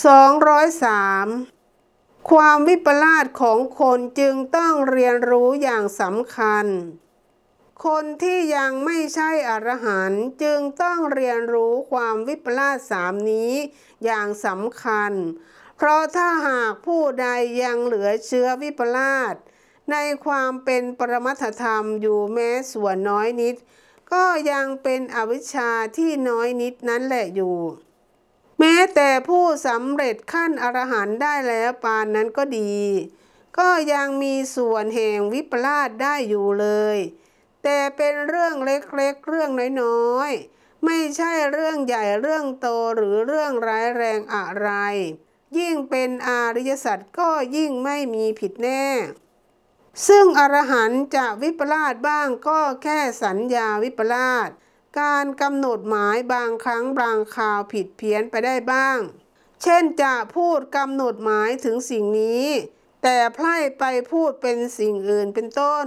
203 ความวิปลาสของคนจึงต้องเรียนรู้อย่างสำคัญ คนที่ยังไม่ใช่อรหันต์จึงต้องเรียนรู้ความวิปลาสสามนี้อย่างสำคัญ เพราะถ้าหากผู้ใดยังเหลือเชื้อวิปลาสในความเป็นปรมัตถธรรมอยู่แม้ส่วนน้อยนิด ก็ยังเป็นอวิชชาที่น้อยนิดนั้นแหละอยู่ แม้แต่ผู้สำเร็จขั้นอรหันต์ได้แล้วปานนั้นก็ดี ก็ยังมีส่วนแห่งวิปลาสได้อยู่เลย แต่เป็นเรื่องเล็กๆ เรื่องน้อยๆ ไม่ใช่เรื่องใหญ่เรื่องโตหรือเรื่องร้ายแรงอะไร ยิ่งเป็นอาริยสัจก็ยิ่งไม่มีผิดแน่ ซึ่งอรหันต์จะวิปลาสบ้างก็แค่สัญญาวิปลาส การกำหนดหมายบางครั้งบางคราวผิดเพี้ยนไปได้บ้าง เช่นจะพูดกำหนดหมายถึงสิ่งนี้ แต่ไพร่ไปพูดเป็นสิ่งอื่นเป็นต้น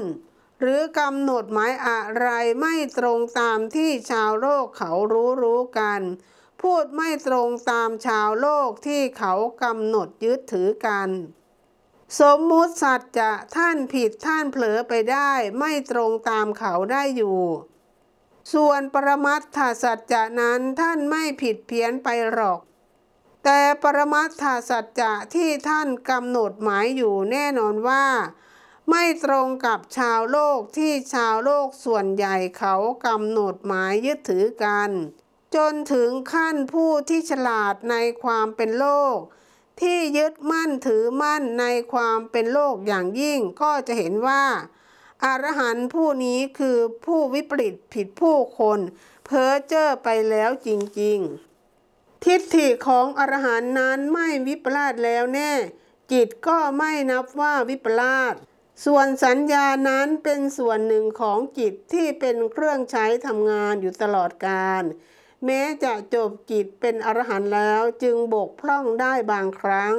หรือกำหนดหมายอะไรไม่ตรงตามที่ชาวโลกเขารู้รู้กัน พูดไม่ตรงตามชาวโลกที่เขากำหนดยึดถือกันสมมุติสัจจะท่านผิดท่านเผลอไปได้ไม่ตรงตามเขาได้อยู่ ส่วนปรมัตถสัจจะนั้นท่านไม่ผิดเพี้ยนไปหรอก แต่ปรมัตถสัจจะที่ท่านกำหนดหมายอยู่แน่นอนว่า ไม่ตรงกับชาวโลกที่ชาวโลกส่วนใหญ่เขากำหนดหมายยึดถือกัน จนถึงขั้นผู้ที่ฉลาดในความเป็นโลก ที่ยึดมั่นถือมั่นในความเป็นโลกอย่างยิ่งก็จะเห็นว่า อรหันต์ผู้นี้คือผู้วิปริตผิดผู้คน เพ้อเจ้อไปแล้วจริงๆ ทิฏฐิของอรหันต์นั้นไม่วิปลาสแล้วแน่ จิตก็ไม่นับว่าวิปลาสส่วนสัญญานั้นเป็นส่วนหนึ่งของจิตที่เป็นเครื่องใช้ทำงานอยู่ตลอดกาลแม้จะจบกิจเป็นอรหันต์แล้วจึงบกพร่องได้บางครั้ง